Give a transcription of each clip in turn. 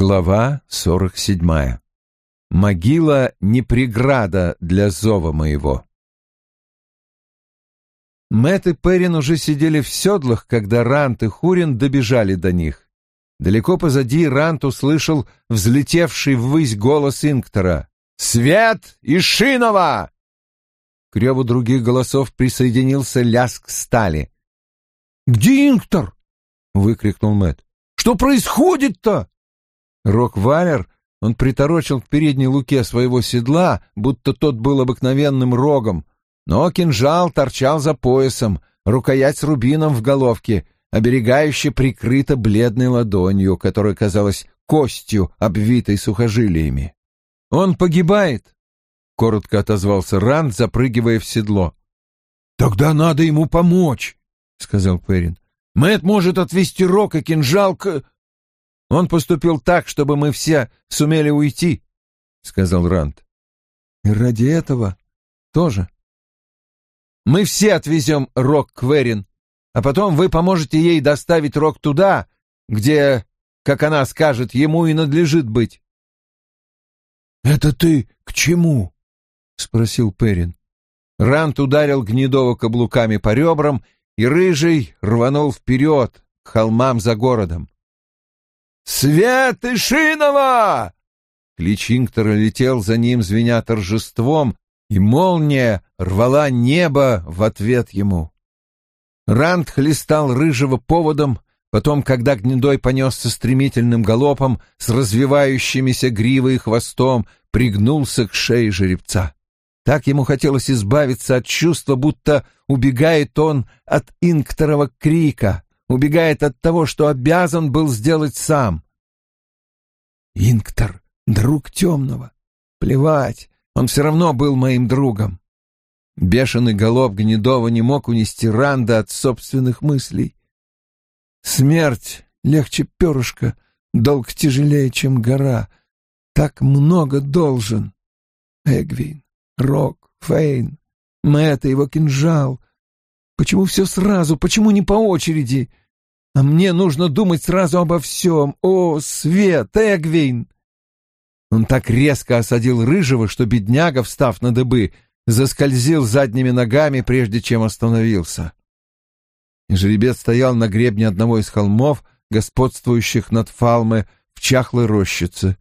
Глава сорок седьмая. Могила не преграда для зова моего. Мэтт и Перрин уже сидели в седлах, когда Рант и Хурин добежали до них. Далеко позади Рант услышал взлетевший ввысь голос Инктора. «Свет и Шинова!» К реву других голосов присоединился ляск стали. «Где Инктор?» — выкрикнул Мэтт. «Что происходит-то?» Рок-валер он приторочил к передней луке своего седла, будто тот был обыкновенным рогом, но кинжал торчал за поясом, рукоять с рубином в головке, оберегающе прикрыта бледной ладонью, которая казалась костью, обвитой сухожилиями. «Он погибает!» — коротко отозвался Ранд, запрыгивая в седло. «Тогда надо ему помочь!» — сказал Перин. «Мэтт может отвести рог и кинжал к...» Он поступил так, чтобы мы все сумели уйти, — сказал Ранд. И ради этого тоже. Мы все отвезем Рок к Верин, а потом вы поможете ей доставить Рок туда, где, как она скажет, ему и надлежит быть. «Это ты к чему?» — спросил Перин. Рант ударил Гнедова каблуками по ребрам, и Рыжий рванул вперед, к холмам за городом. «Свет Ишинова!» Клич Инктора летел за ним, звеня торжеством, и молния рвала небо в ответ ему. Ранд хлестал рыжего поводом, потом, когда гнедой понесся стремительным галопом с развивающимися гривой и хвостом, пригнулся к шее жеребца. Так ему хотелось избавиться от чувства, будто убегает он от инкторова крика, убегает от того, что обязан был сделать сам. Инктор — друг темного. Плевать, он все равно был моим другом. Бешеный голов Гнедова не мог унести Ранда от собственных мыслей. Смерть легче перышка, долг тяжелее, чем гора. Так много должен. Эгвин, Рок, Фейн, Мэтт и его кинжал. Почему все сразу, почему не по очереди? А мне нужно думать сразу обо всем. О, Свет, Эгвин!» Он так резко осадил Рыжего, что бедняга, встав на дыбы, заскользил задними ногами, прежде чем остановился. Жеребец стоял на гребне одного из холмов, господствующих над Фалмы в чахлой рощице.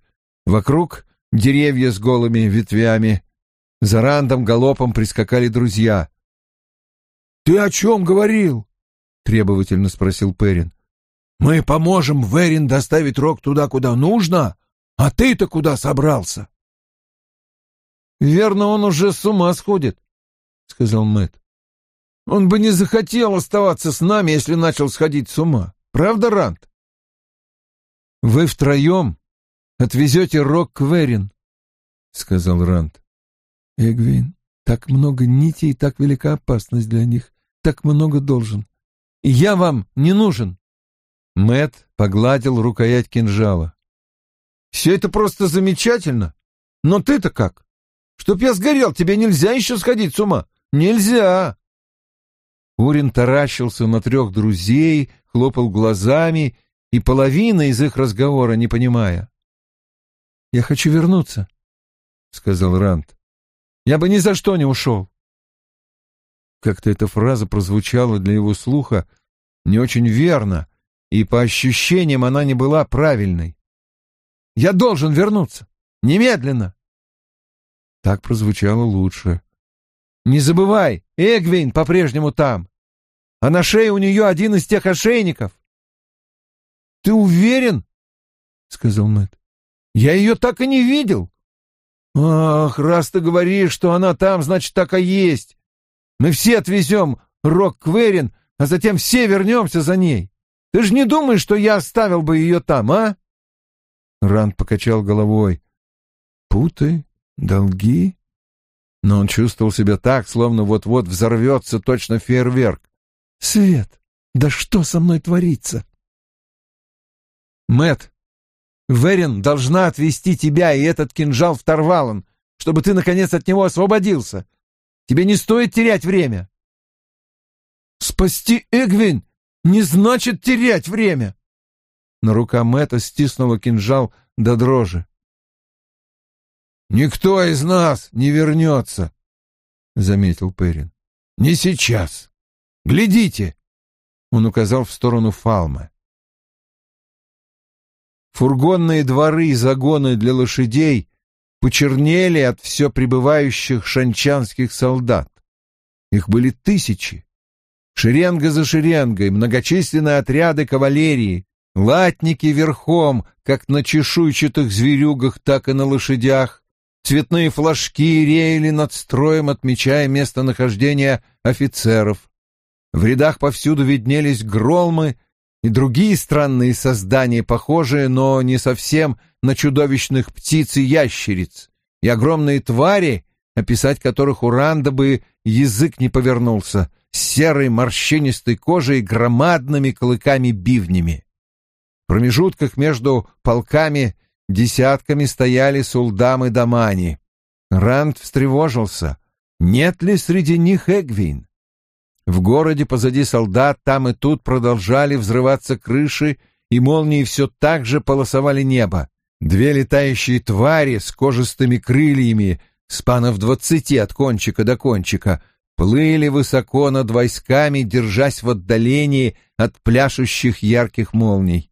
Вокруг деревья с голыми ветвями. За рандом галопом прискакали друзья. «Ты о чем говорил?» требовательно спросил Перин. Мы поможем Верин доставить Рок туда, куда нужно, а ты-то куда собрался? Верно, он уже с ума сходит, сказал Мэт. Он бы не захотел оставаться с нами, если начал сходить с ума. Правда, Рант? Вы втроем отвезете Рок к Верин, сказал Рант. Эгвин, так много нитей и так велика опасность для них, так много должен я вам не нужен. Мэт погладил рукоять кинжала. Все это просто замечательно. Но ты-то как? Чтоб я сгорел, тебе нельзя еще сходить с ума. Нельзя. Урин таращился на трех друзей, хлопал глазами и половина из их разговора не понимая. «Я хочу вернуться», — сказал Рант. «Я бы ни за что не ушел». Как-то эта фраза прозвучала для его слуха не очень верно, и по ощущениям она не была правильной. «Я должен вернуться! Немедленно!» Так прозвучало лучше. «Не забывай, Эгвин по-прежнему там, а на шее у нее один из тех ошейников». «Ты уверен?» — сказал Мэтт. «Я ее так и не видел». «Ах, раз ты говоришь, что она там, значит, так и есть. Мы все отвезем Рок Кверин, а затем все вернемся за ней. Ты же не думаешь, что я оставил бы ее там, а?» Ранд покачал головой. «Путы? Долги?» Но он чувствовал себя так, словно вот-вот взорвется точно фейерверк. «Свет, да что со мной творится?» Мэт, Верин должна отвезти тебя и этот кинжал в Тарвалан, чтобы ты, наконец, от него освободился. Тебе не стоит терять время. Спасти Эгвин не значит терять время. но рука Мэтта стиснула кинжал до дрожи. «Никто из нас не вернется», — заметил Перин. «Не сейчас. Глядите!» Он указал в сторону Фалмы. Фургонные дворы и загоны для лошадей почернели от все прибывающих шанчанских солдат. Их были тысячи. Шеренга за шеренгой, многочисленные отряды кавалерии, латники верхом, как на чешуйчатых зверюгах, так и на лошадях. Цветные флажки реяли над строем, отмечая местонахождение офицеров. В рядах повсюду виднелись громы и другие странные создания, похожие, но не совсем на чудовищных птиц и ящериц, и огромные твари, описать которых у Ранда бы язык не повернулся, с серой морщинистой кожей и громадными клыками-бивнями. В промежутках между полками десятками стояли сулдам и дамани. Ранд встревожился. Нет ли среди них Эгвин? В городе позади солдат там и тут продолжали взрываться крыши, и молнии все так же полосовали небо. Две летающие твари с кожистыми крыльями, спанов двадцати от кончика до кончика, плыли высоко над войсками, держась в отдалении от пляшущих ярких молний.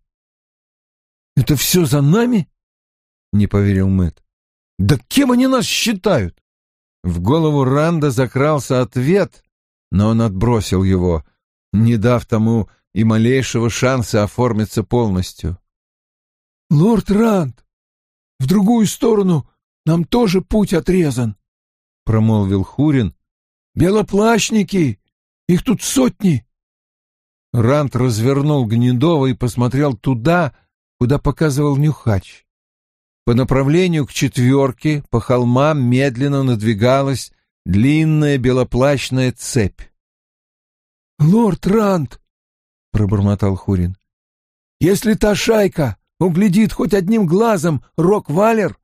«Это все за нами?» — не поверил Мэтт. «Да кем они нас считают?» В голову Ранда закрался ответ, но он отбросил его, не дав тому и малейшего шанса оформиться полностью. «Лорд Ранд, в другую сторону нам тоже путь отрезан», — промолвил Хурин. «Белоплащники! Их тут сотни!» Ранд развернул Гнедова и посмотрел туда, куда показывал Нюхач. По направлению к четверке по холмам медленно надвигалась длинная белоплащная цепь. «Лорд Ранд!» — пробормотал Хурин. «Если та шайка углядит хоть одним глазом Рок-Валер,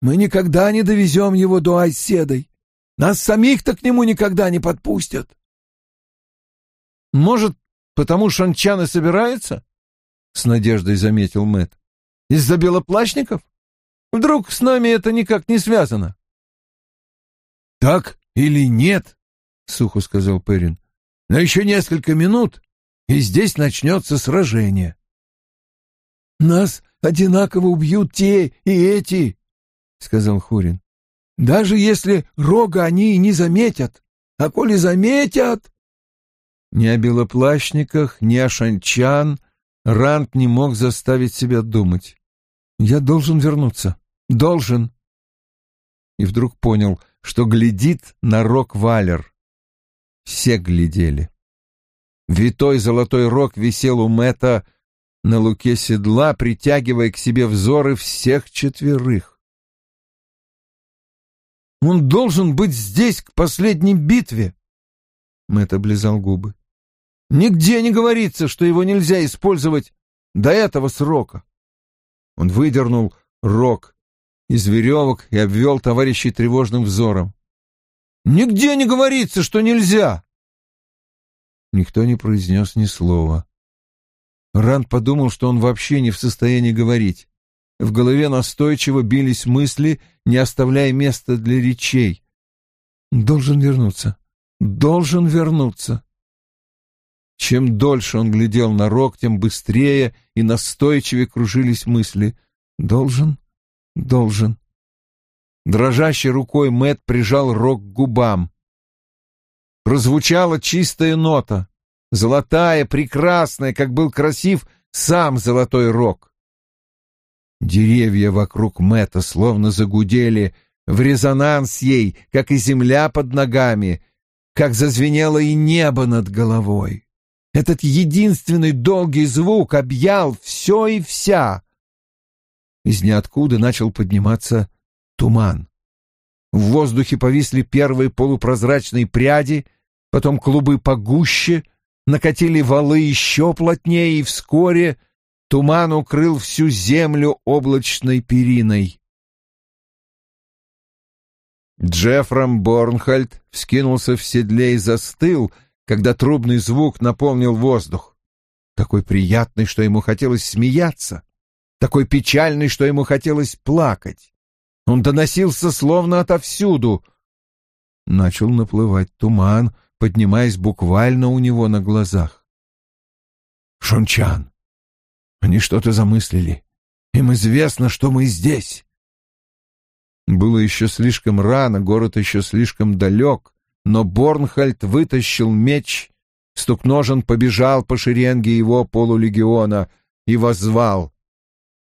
мы никогда не довезем его до Айседой. Нас самих-то к нему никогда не подпустят». «Может, потому шанчаны собираются?» — с надеждой заметил Мэт. «Из-за белоплащников? Вдруг с нами это никак не связано?» «Так или нет?» — сухо сказал Перин. «Но еще несколько минут, и здесь начнется сражение». «Нас одинаково убьют те и эти», — сказал Хурин. «Даже если рога они и не заметят, а коли заметят...» Ни о белоплащниках, ни о шанчан Ранд не мог заставить себя думать. «Я должен вернуться. Должен». И вдруг понял — что глядит на Рок-Валер. Все глядели. Витой золотой рог висел у Мэтта на луке седла, притягивая к себе взоры всех четверых. «Он должен быть здесь к последней битве!» Мэтт облизал губы. «Нигде не говорится, что его нельзя использовать до этого срока». Он выдернул рог из веревок и обвел товарищей тревожным взором. «Нигде не говорится, что нельзя!» Никто не произнес ни слова. Ранд подумал, что он вообще не в состоянии говорить. В голове настойчиво бились мысли, не оставляя места для речей. «Должен вернуться! Должен вернуться!» Чем дольше он глядел на Рок, тем быстрее и настойчивее кружились мысли. «Должен Должен. Дрожащей рукой Мэт прижал рог к губам. Прозвучала чистая нота, золотая, прекрасная, как был красив сам золотой рог. Деревья вокруг Мэта словно загудели в резонанс ей, как и земля под ногами, как зазвенело и небо над головой. Этот единственный долгий звук объял все и вся. Из ниоткуда начал подниматься туман. В воздухе повисли первые полупрозрачные пряди, потом клубы погуще, накатили валы еще плотнее, и вскоре туман укрыл всю землю облачной периной. Джеффром Борнхальд вскинулся в седле и застыл, когда трубный звук наполнил воздух. такой приятный, что ему хотелось смеяться, такой печальный, что ему хотелось плакать. Он доносился словно отовсюду. Начал наплывать туман, поднимаясь буквально у него на глазах. «Шунчан, они что-то замыслили. Им известно, что мы здесь». Было еще слишком рано, город еще слишком далек, но Борнхальд вытащил меч, стукножен побежал по шеренге его полулегиона и воззвал.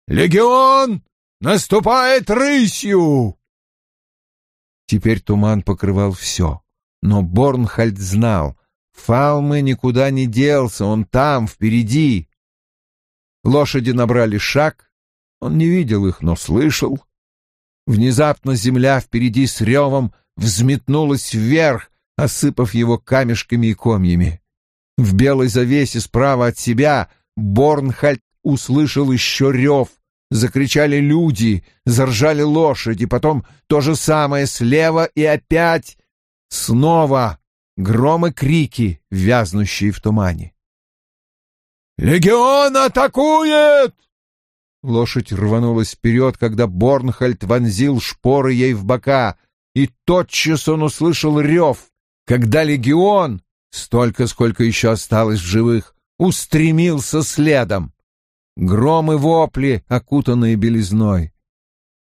«Легион наступает рысью!» Теперь туман покрывал все, но Борнхальд знал, Фалмы никуда не делся, он там, впереди. Лошади набрали шаг, он не видел их, но слышал. Внезапно земля впереди с ревом взметнулась вверх, осыпав его камешками и комьями. В белой завесе справа от себя Борнхальд услышал еще рев. Закричали люди, заржали лошади, потом то же самое слева и опять снова гром крики, вязнущие в тумане. «Легион атакует!» Лошадь рванулась вперед, когда Борнхальд вонзил шпоры ей в бока, и тотчас он услышал рев, когда легион, столько, сколько еще осталось в живых, устремился следом. Гром и вопли, окутанные белизной.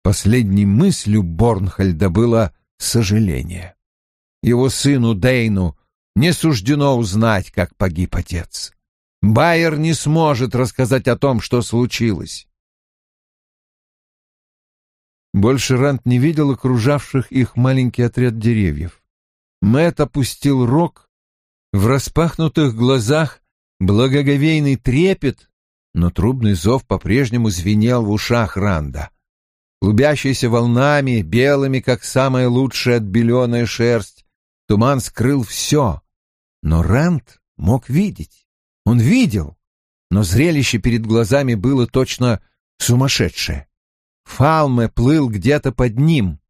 Последней мыслью Борнхальда было сожаление. Его сыну Дейну не суждено узнать, как погиб отец. Байер не сможет рассказать о том, что случилось. Больше Рант не видел окружавших их маленький отряд деревьев. Мэт опустил рог, в распахнутых глазах благоговейный трепет, но трубный зов по-прежнему звенел в ушах Ранда. Клубящийся волнами, белыми, как самая лучшая отбеленная шерсть, туман скрыл все. Но Ранд мог видеть. Он видел, но зрелище перед глазами было точно сумасшедшее. Фалме плыл где-то под ним.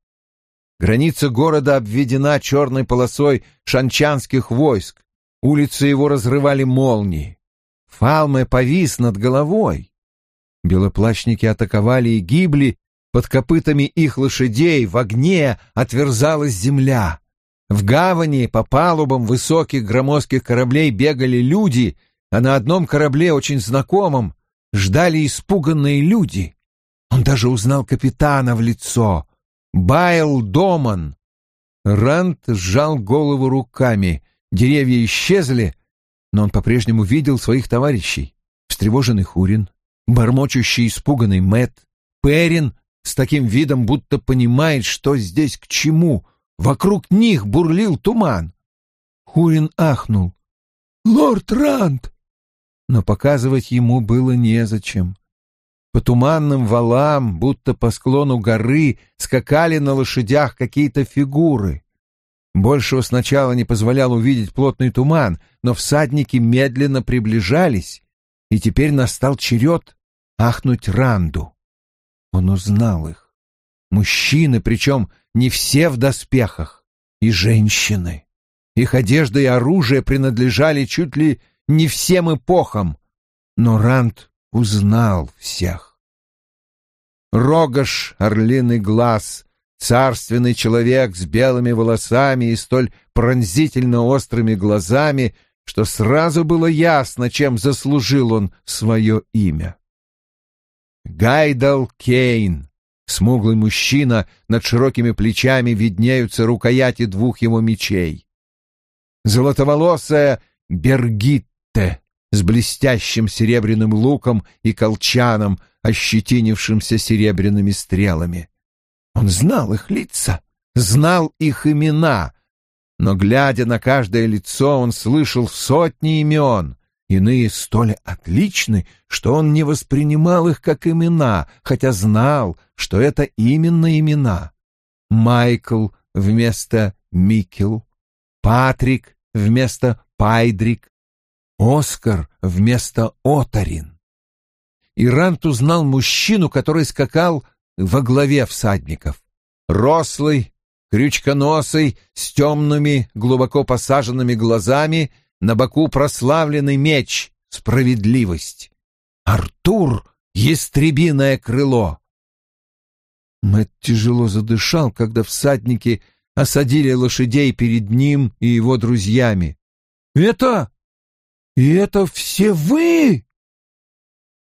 Граница города обведена черной полосой шанчанских войск. Улицы его разрывали молнии. Фалме повис над головой. Белоплащники атаковали и гибли, под копытами их лошадей в огне отверзалась земля. В гавани по палубам высоких громоздких кораблей бегали люди, а на одном корабле, очень знакомом, ждали испуганные люди. Он даже узнал капитана в лицо. Байл Доман. Рант сжал голову руками. Деревья исчезли, но он по-прежнему видел своих товарищей. Встревоженный Хурин, бормочущий испуганный Мэт, Перин с таким видом, будто понимает, что здесь к чему. Вокруг них бурлил туман. Хурин ахнул. «Лорд Рант!» Но показывать ему было незачем. По туманным валам, будто по склону горы, скакали на лошадях какие-то фигуры. Большего сначала не позволял увидеть плотный туман, но всадники медленно приближались, и теперь настал черед ахнуть Ранду. Он узнал их. Мужчины, причем не все в доспехах, и женщины. Их одежда и оружие принадлежали чуть ли не всем эпохам, но Ранд узнал всех. Рогаш, орлиный глаз, царственный человек с белыми волосами и столь пронзительно острыми глазами, что сразу было ясно, чем заслужил он свое имя. Гайдал Кейн, смуглый мужчина, над широкими плечами виднеются рукояти двух его мечей. Золотоволосая Бергитте, с блестящим серебряным луком и колчаном, ощетинившимся серебряными стрелами. Он знал их лица, знал их имена, но, глядя на каждое лицо, он слышал сотни имен, иные столь отличны, что он не воспринимал их как имена, хотя знал, что это именно имена. Майкл вместо Микел, Патрик вместо Пайдрик, Оскар вместо Отарин. Ирант узнал мужчину, который скакал во главе всадников. Рослый, крючконосый, с темными, глубоко посаженными глазами, на боку прославленный меч справедливость. Артур — ястребиное крыло. Мэтт тяжело задышал, когда всадники осадили лошадей перед ним и его друзьями. «Это... и это все вы?»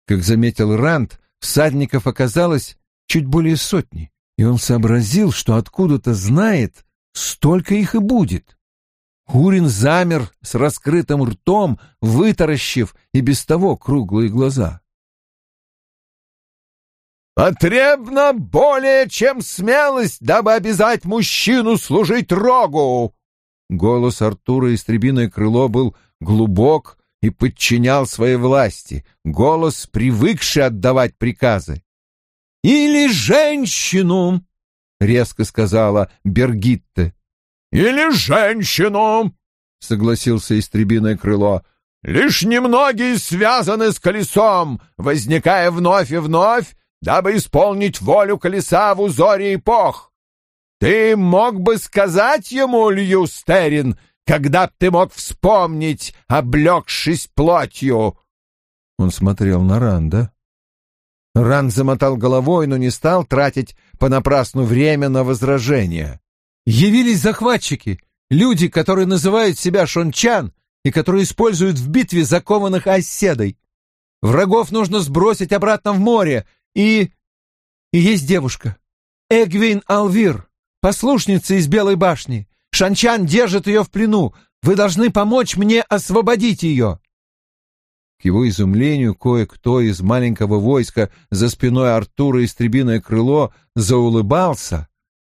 Как заметил Ранд, всадников оказалось чуть более сотни, и он сообразил, что откуда-то знает, столько их и будет. Хурин замер с раскрытым ртом, вытаращив и без того круглые глаза. «Потребно более, чем смелость, дабы обязать мужчину служить рогу!» Голос Артура Истребиное крыло был глубок и подчинял своей власти, голос, привыкший отдавать приказы. «Или женщину!» — резко сказала Бергитте. «Или женщину!» — согласился Истребиное крыло. «Лишь немногие связаны с колесом, возникая вновь и вновь, дабы исполнить волю колеса в узоре эпох. Ты мог бы сказать ему, Льюстерин, когда б ты мог вспомнить, облегшись плотью?» Он смотрел на Ранда. Ранд замотал головой, но не стал тратить понапрасну время на возражения. «Явились захватчики, люди, которые называют себя шончан и которые используют в битве закованных оседой. Врагов нужно сбросить обратно в море, и... и есть девушка. Эгвин Алвир, послушница из Белой башни. Шанчан держит ее в плену. Вы должны помочь мне освободить ее. К его изумлению кое-кто из маленького войска за спиной Артура Истребиное крыло заулыбался,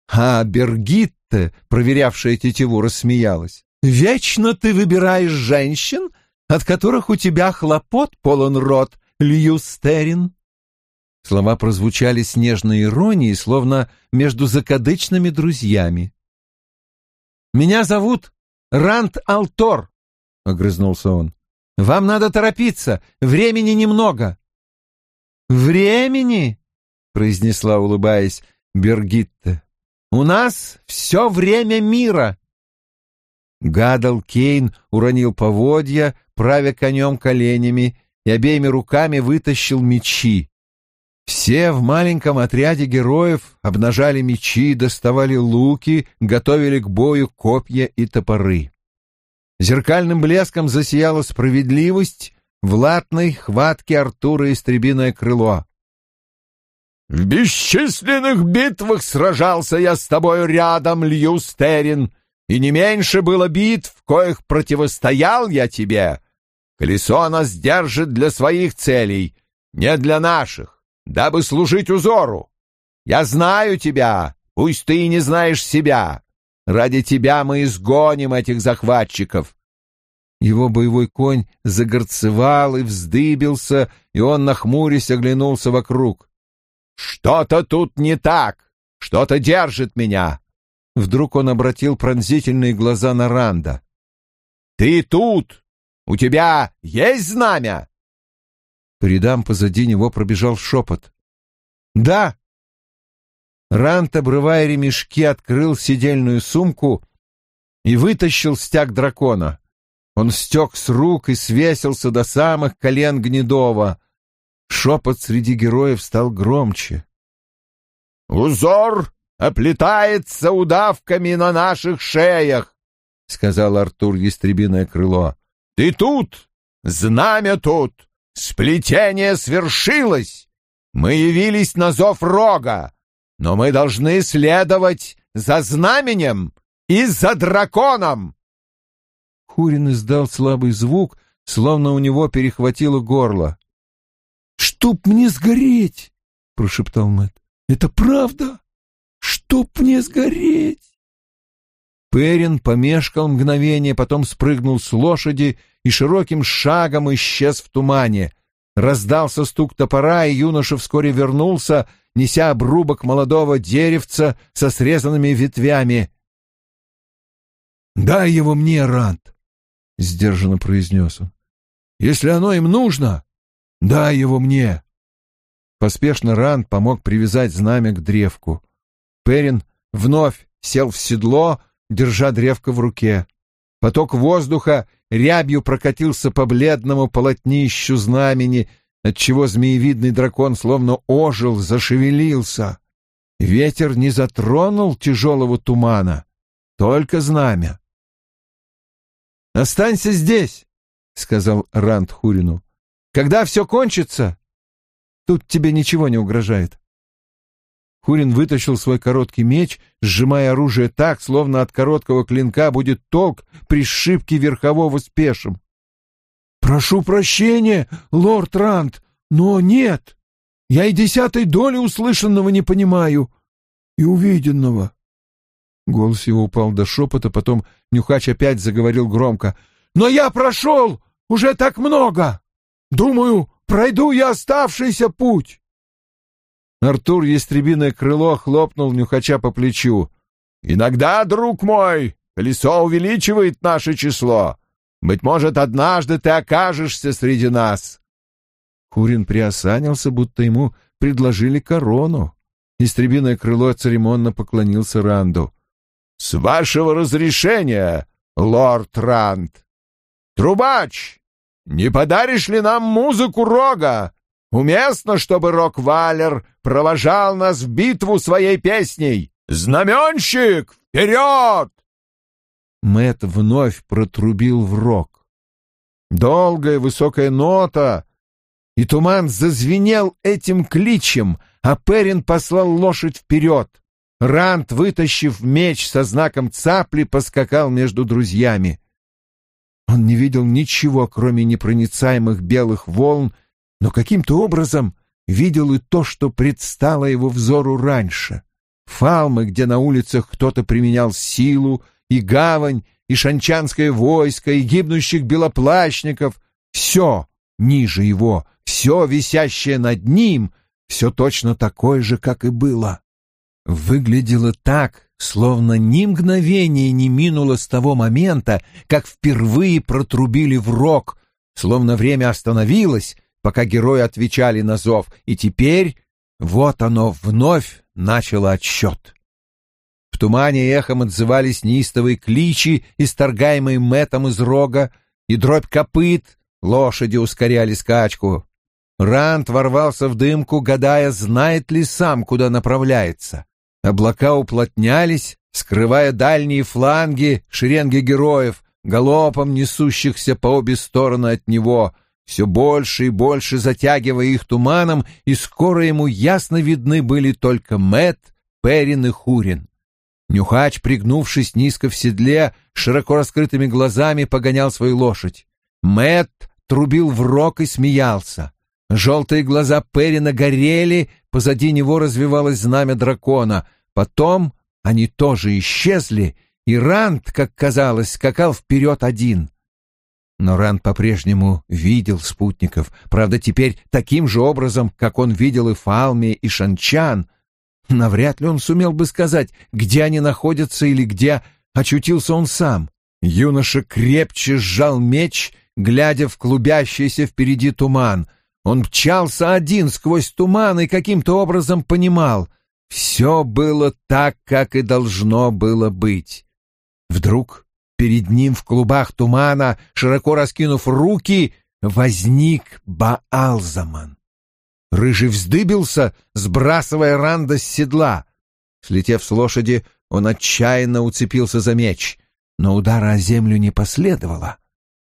а Бергитте, проверявшая тетиву, рассмеялась. «Вечно ты выбираешь женщин, от которых у тебя хлопот полон рот, Льюстерин». Слова прозвучали с нежной иронией, словно между закадычными друзьями. «Меня зовут Рант Алтор», — огрызнулся он. «Вам надо торопиться, времени немного». «Времени?» — произнесла, улыбаясь, Бергитта. «У нас все время мира». Гадал Кейн уронил поводья, правя конем коленями, и обеими руками вытащил мечи. Все в маленьком отряде героев обнажали мечи, доставали луки, готовили к бою копья и топоры. Зеркальным блеском засияла справедливость в латной хватке Артура истребиное крыло. «В бесчисленных битвах сражался я с тобою рядом, Льюстерин, и не меньше было битв, коих противостоял я тебе. Колесо нас держит для своих целей, не для наших дабы служить узору. Я знаю тебя, пусть ты и не знаешь себя. Ради тебя мы изгоним этих захватчиков». Его боевой конь загорцевал и вздыбился, и он, нахмурясь, оглянулся вокруг. «Что-то тут не так! Что-то держит меня!» Вдруг он обратил пронзительные глаза на Ранда. «Ты тут! У тебя есть знамя?» По рядам позади него пробежал шепот. «Да!» Рант, обрывая ремешки, открыл сидельную сумку и вытащил стяг дракона. Он стек с рук и свесился до самых колен Гнедова. Шепот среди героев стал громче. «Узор оплетается удавками на наших шеях!» — сказал Артур Ястребиное крыло. «Ты тут! Знамя тут! Сплетение свершилось! Мы явились на зов рога, но мы должны следовать за знаменем и за драконом!» Хурин издал слабый звук, словно у него перехватило горло. «Чтоб мне сгореть!» — прошептал Мэтт. «Это правда? Чтоб мне сгореть!» Перин помешкал мгновение, потом спрыгнул с лошади и широким шагом исчез в тумане. Раздался стук топора, и юноша вскоре вернулся, неся обрубок молодого деревца со срезанными ветвями. «Дай его мне, Рант!» — сдержанно произнес он. «Если оно им нужно, дай его мне!» Поспешно Рант помог привязать знамя к древку. Перин вновь сел в седло, держа древко в руке. Поток воздуха рябью прокатился по бледному полотнищу знамени, отчего змеевидный дракон словно ожил, зашевелился. Ветер не затронул тяжелого тумана, только знамя. «Останься здесь», — сказал Ранд Хурину. «Когда все кончится, тут тебе ничего не угрожает». Хурин вытащил свой короткий меч, сжимая оружие так, словно от короткого клинка будет толк при сшибке верхового с пешим. «Прошу прощения, лорд Рант, но нет. Я и десятой доли услышанного не понимаю и увиденного». Голос его упал до шепота, потом Нюхач опять заговорил громко. «Но я прошел уже так много! Думаю, пройду я оставшийся путь!» Артур ястребиное крыло хлопнул нюхача по плечу. «Иногда, друг мой, колесо увеличивает наше число. Быть может, однажды ты окажешься среди нас». Курин приосанился, будто ему предложили корону. Истребиное крыло церемонно поклонился Ранду. «С вашего разрешения, лорд Ранд! Трубач, не подаришь ли нам музыку рога? Уместно, чтобы Рок-Валер провожал нас в битву своей песней. Знаменщик, вперед!» Мэт вновь протрубил в рог. Долгая высокая нота, и туман зазвенел этим кличем, а Перин послал лошадь вперед. Рант, вытащив меч со знаком цапли, поскакал между друзьями. Он не видел ничего, кроме непроницаемых белых волн, но каким-то образом видел и то, что предстало его взору раньше. Фалмы, где на улицах кто-то применял силу, и гавань, и шанчанское войско, и гибнущих белоплащников — все ниже его, все висящее над ним, все точно такое же, как и было. Выглядело так, словно ни мгновения не минуло с того момента, как впервые протрубили в рог, словно время остановилось, пока герои отвечали на зов, и теперь вот оно вновь начало отсчет. В тумане эхом отзывались неистовые кличи, исторгаемые метом из рога, и дробь копыт, лошади ускоряли скачку. Рант ворвался в дымку, гадая, знает ли сам, куда направляется. Облака уплотнялись, скрывая дальние фланги шеренги героев, галопом несущихся по обе стороны от него — все больше и больше затягивая их туманом, и скоро ему ясно видны были только Мэт, Перин и Хурин. Нюхач, пригнувшись низко в седле, широко раскрытыми глазами погонял свою лошадь. Мэт трубил в рог и смеялся. Желтые глаза Перина горели, позади него развивалось знамя дракона. Потом они тоже исчезли, и Рант, как казалось, скакал вперед один. Но Ран по-прежнему видел спутников, правда, теперь таким же образом, как он видел и Фалми, и Шанчан. Навряд ли он сумел бы сказать, где они находятся или где очутился он сам. Юноша крепче сжал меч, глядя в клубящийся впереди туман. Он мчался один сквозь туман и каким-то образом понимал — все было так, как и должно было быть. Вдруг Перед ним в клубах тумана, широко раскинув руки, возник Баалзаман. Рыжий вздыбился, сбрасывая Ранда с седла. Слетев с лошади, он отчаянно уцепился за меч, но удара о землю не последовало.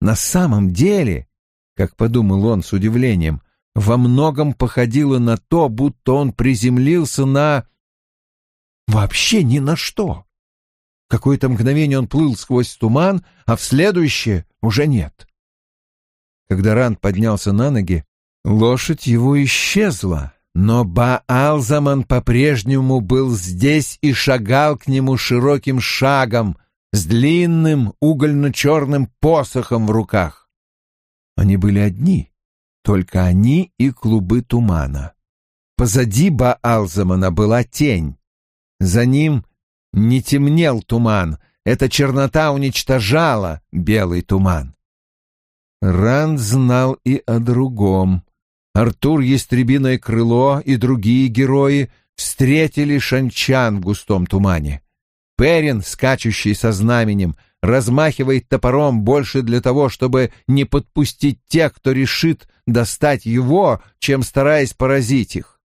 На самом деле, как подумал он с удивлением, во многом походило на то, будто он приземлился на... вообще ни на что. Какое-то мгновение он плыл сквозь туман, а в следующее уже нет. Когда Ранд поднялся на ноги, лошадь его исчезла, но Баалзаман по-прежнему был здесь и шагал к нему широким шагом с длинным угольно-черным посохом в руках. Они были одни, только они и клубы тумана. Позади Баалзамана была тень. За ним не темнел туман, эта чернота уничтожала белый туман. Ранд знал и о другом. Артур Ястребиное крыло и другие герои встретили Шанчан в густом тумане. Перин, скачущий со знаменем, размахивает топором больше для того, чтобы не подпустить тех, кто решит достать его, чем стараясь поразить их.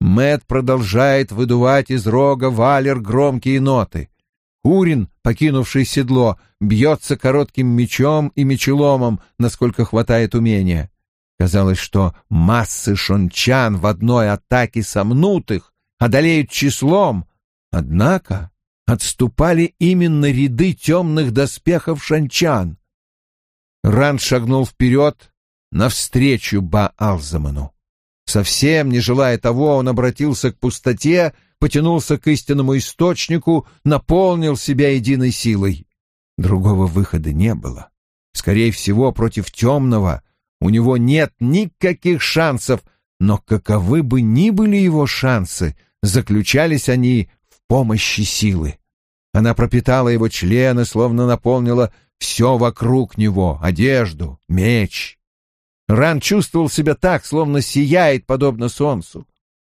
Мэт продолжает выдувать из рога валер громкие ноты. Курин, покинувший седло, бьется коротким мечом и мечеломом, насколько хватает умения. Казалось, что массы шончан в одной атаке сомнутых одолеют числом, однако отступали именно ряды темных доспехов шанчан. Ран шагнул вперед навстречу Ба-Алзаману. Совсем не желая того, он обратился к пустоте, потянулся к истинному источнику, наполнил себя единой силой. Другого выхода не было. Скорее всего, против темного у него нет никаких шансов, но каковы бы ни были его шансы, заключались они в помощи силы. Она пропитала его члены, словно наполнила все вокруг него — одежду, меч. Ран чувствовал себя так, словно сияет, подобно солнцу.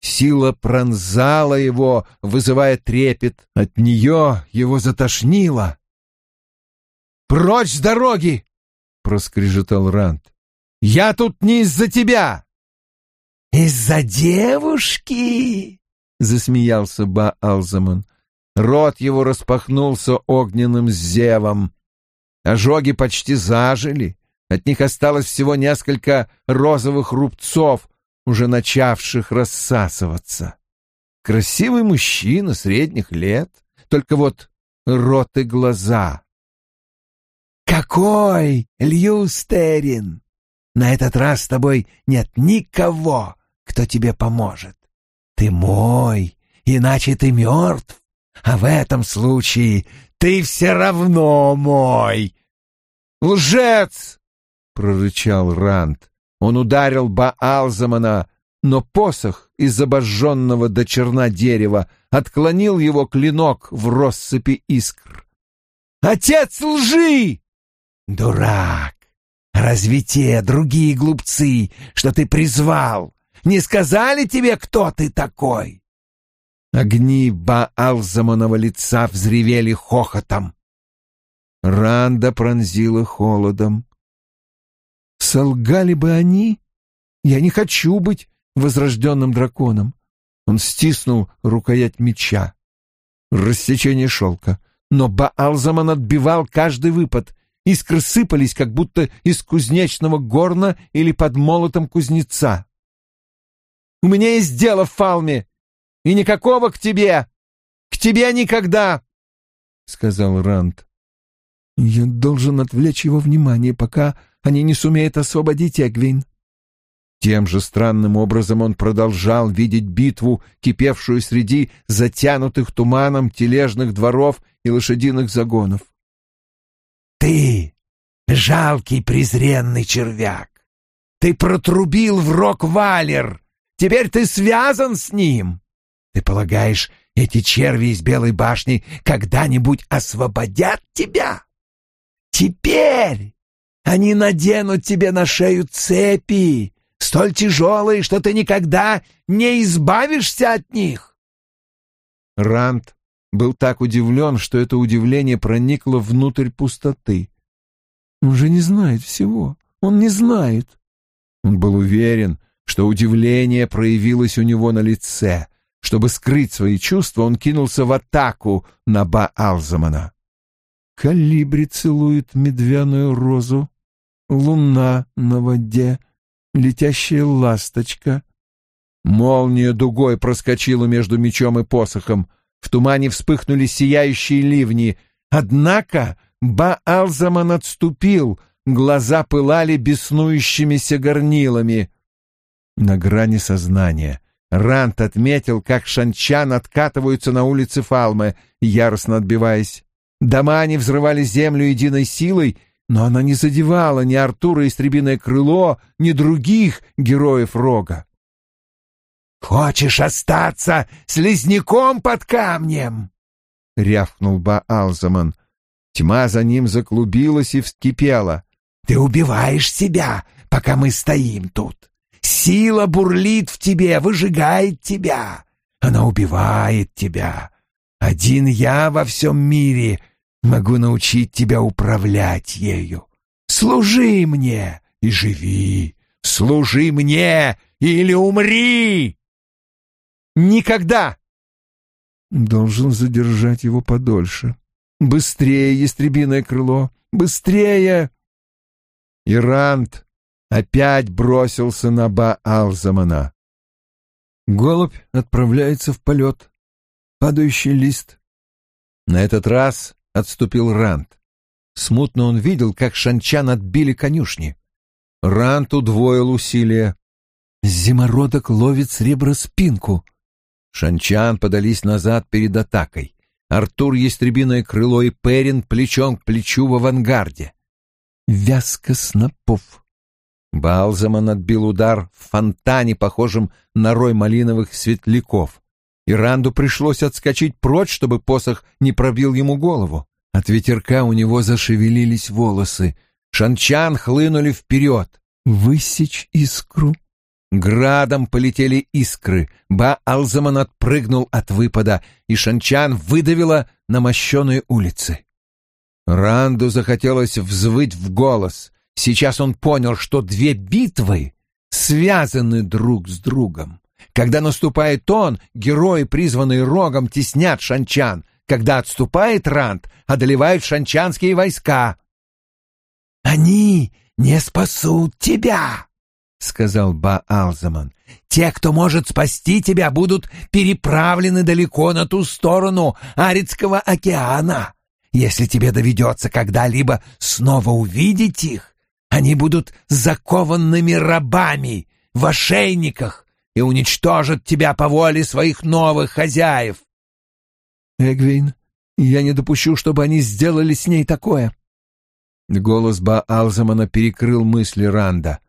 Сила пронзала его, вызывая трепет. От нее его затошнило. «Прочь с дороги!» — проскрежетал Ранд. «Я тут не из-за тебя!» «Из-за девушки!» — засмеялся Ба-Алзаман. Рот его распахнулся огненным зевом. Ожоги почти зажили. От них осталось всего несколько розовых рубцов, уже начавших рассасываться. Красивый мужчина средних лет, только вот рот и глаза. «Какой, Льюстерин! На этот раз с тобой нет никого, кто тебе поможет. Ты мой, иначе ты мертв, а в этом случае ты все равно мой!» «Лжец!» — прорычал Ранд. Он ударил Баалзамана, но посох из обожженного до черна дерева отклонил его клинок в россыпи искр. «Отец лжи!» «Дурак! Разве те другие глупцы, что ты призвал, не сказали тебе, кто ты такой?» Огни Баалзаманова лица взревели хохотом. Ранда пронзила холодом. Солгали бы они? Я не хочу быть возрожденным драконом. Он стиснул рукоять меча. Рассечение шелка. Но Баалзаман отбивал каждый выпад. Искры сыпались, как будто из кузнечного горна или под молотом кузнеца. «У меня есть дело в Фалме, и никакого к тебе! К тебе никогда!» — сказал Ранд. «Я должен отвлечь его внимание, пока они не сумеют освободить Эгвин. Тем же странным образом он продолжал видеть битву, кипевшую среди затянутых туманом тележных дворов и лошадиных загонов. «Ты, жалкий презренный червяк! Ты протрубил в рок-валер! Теперь ты связан с ним! Ты полагаешь, эти черви из Белой башни когда-нибудь освободят тебя? Теперь они наденут тебе на шею цепи, столь тяжелые, что ты никогда не избавишься от них. Ранд был так удивлен, что это удивление проникло внутрь пустоты. Он же не знает всего, он не знает. Он был уверен, что удивление проявилось у него на лице. Чтобы скрыть свои чувства, он кинулся в атаку на Ба-Алзамана. Калибри целует медвяную розу, луна на воде, летящая ласточка. Молния дугой проскочила между мечом и посохом. В тумане вспыхнули сияющие ливни. Однако Баалзаман отступил, глаза пылали беснующимися горнилами. На грани сознания Рант отметил, как шанчан откатываются на улице Фалмы, яростно отбиваясь. Дома не взрывали землю единой силой, но она не задевала ни Артура Истребиное Крыло, ни других героев Рога. «Хочешь остаться слизняком под камнем?» — рявкнул Баалзаман. Тьма за ним заклубилась и вскипела. «Ты убиваешь себя, пока мы стоим тут. Сила бурлит в тебе, выжигает тебя. Она убивает тебя. Один я во всем мире могу научить тебя управлять ею. Служи мне и живи, служи мне или умри!» «Никогда!» Должен задержать его подольше. «Быстрее, ястребиное крыло! Быстрее!» Ирант опять бросился на Ба-Алзамана. Голубь отправляется в полет. Падающий лист. На этот раз отступил Рант. Смутно он видел, как шанчан отбили конюшни. Рант удвоил усилия. Зимородок ловит с ребра спинку. Шанчан подались назад перед атакой. Артур Ястребиное крыло и Перин плечом к плечу в авангарде. Вязка снопов. Балзаман отбил удар в фонтане, похожем на рой малиновых светляков. Иранду пришлось отскочить прочь, чтобы посох не пробил ему голову. От ветерка у него зашевелились волосы. Шанчан хлынули вперед. «Высечь искру». Градом полетели искры. Ба-Алзаман отпрыгнул от выпада, и Шанчан выдавила на мощеные улицы. Ранду захотелось взвыть в голос. Сейчас он понял, что две битвы связаны друг с другом. Когда наступает он, герои, призванные рогом, теснят шанчан. Когда отступает Ранд, одолевают шанчанские войска. «Они не спасут тебя!» — сказал Ба-Алзаман. «Те, кто может спасти тебя, будут переправлены далеко на ту сторону Аридского океана. Если тебе доведется когда-либо снова увидеть их, они будут закованными рабами в ошейниках и уничтожат тебя по воле своих новых хозяев. Эгвин, я не допущу, чтобы они сделали с ней такое. Голос Ба-Алзамана перекрыл мысли Ранда.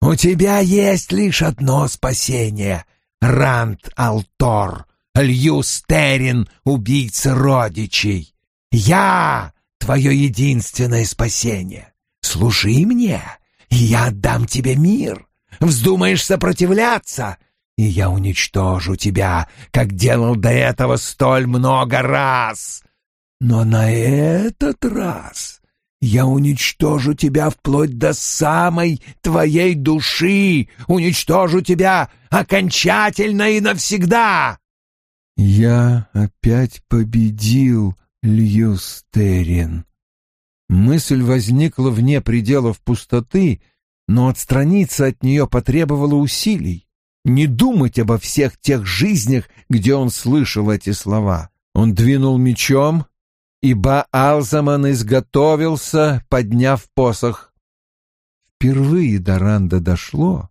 У тебя есть лишь одно спасение, Ранд Алтор, Льюстерин, убийца родичей. Я — твое единственное спасение. Служи мне, и я отдам тебе мир. Вздумаешь сопротивляться, и я уничтожу тебя, как делал до этого столь много раз. Но на этот раз я уничтожу тебя вплоть до самой твоей души, уничтожу тебя окончательно и навсегда. Я опять победил, Льюстерин. Мысль возникла вне пределов пустоты, но отстраниться от нее потребовало усилий. Не думать обо всех тех жизнях, где он слышал эти слова. Он двинул мечом, и Ба-Алзаман изготовился, подняв посох. Впервые до Ранда дошло,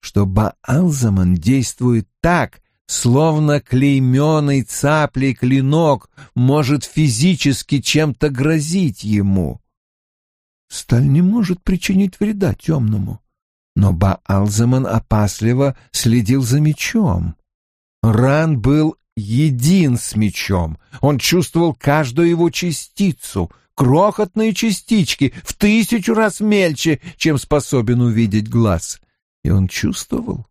что Ба-Алзаман действует так, словно клейменный цаплей клинок может физически чем-то грозить ему. Сталь не может причинить вреда темному, но Баалзаман опасливо следил за мечом. Ран был един с мечом, он чувствовал каждую его частицу, крохотные частички, в тысячу раз мельче, чем способен увидеть глаз. И он чувствовал,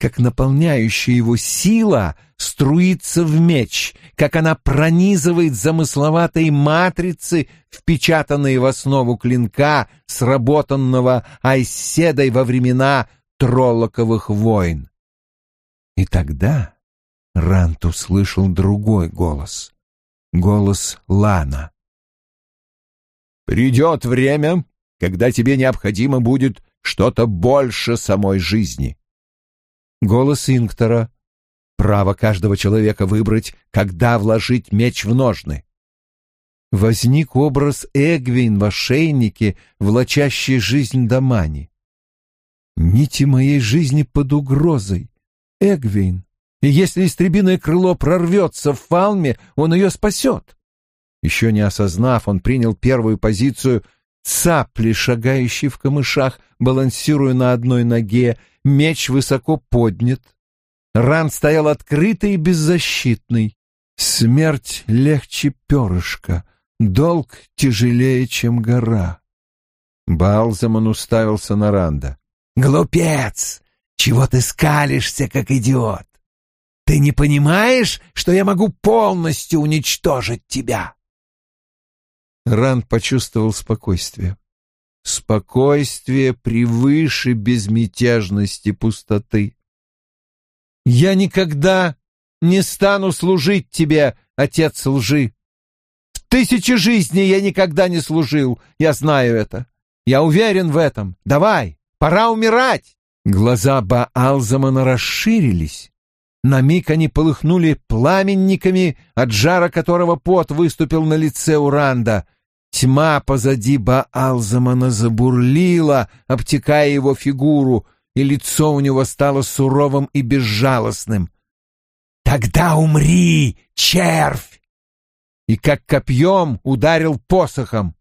как наполняющая его сила струится в меч, как она пронизывает замысловатые матрицы, впечатанные в основу клинка, сработанного Айседой во времена Троллоковых войн. И тогда Рант услышал другой голос, голос Лана. «Придет время, когда тебе необходимо будет что-то больше самой жизни». Голос Инктора. Право каждого человека выбрать, когда вложить меч в ножны. Возник образ Эгвин в ошейнике, влачащей жизнь Дамани. Нити моей жизни под угрозой. Эгвин. И если истребиное крыло прорвется в фалме, он ее спасет. Еще не осознав, он принял первую позицию цапли, шагающей в камышах, балансируя на одной ноге, меч высоко поднят. Ран стоял открытый и беззащитный. Смерть легче перышка, долг тяжелее, чем гора. Балзаман уставился на Ранда. «Глупец! Чего ты скалишься, как идиот? Ты не понимаешь, что я могу полностью уничтожить тебя?» Ранд почувствовал спокойствие. Спокойствие превыше безмятежности пустоты. «Я никогда не стану служить тебе, отец лжи. В тысячи жизней я никогда не служил, я знаю это. Я уверен в этом. Давай, пора умирать!» Глаза Баалзамана расширились. На миг они полыхнули пламенниками, от жара которого пот выступил на лице Уранда. Тьма позади Баалзамана забурлила, обтекая его фигуру, и лицо у него стало суровым и безжалостным. «Тогда умри, червь!» И как копьем ударил посохом.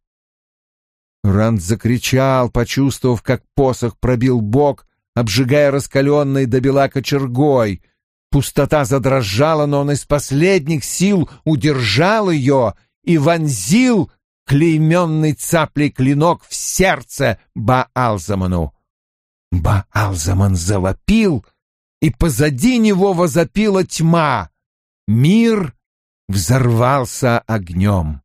Ранд закричал, почувствовав, как посох пробил бок, обжигая раскаленной до бела кочергой. Пустота задрожала, но он из последних сил удержал ее и вонзил клейменный цаплей клинок в сердце Баалзаману. Баалзаман завопил, и позади него возопила тьма. Мир взорвался огнем.